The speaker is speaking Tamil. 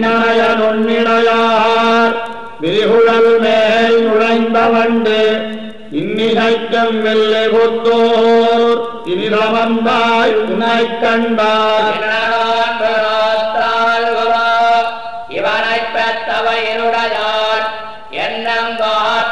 விண்ணணைய நுண்ணிடையார் விரிகுழல் மேல் நுழைந்த வண்டு இன்னிசைக்கும் வெள்ளை கொத்தோர் இனிதமந்தாய் உன்னை கண்டார். இவனை பெற்றவையினுடையான் என்னங்கார்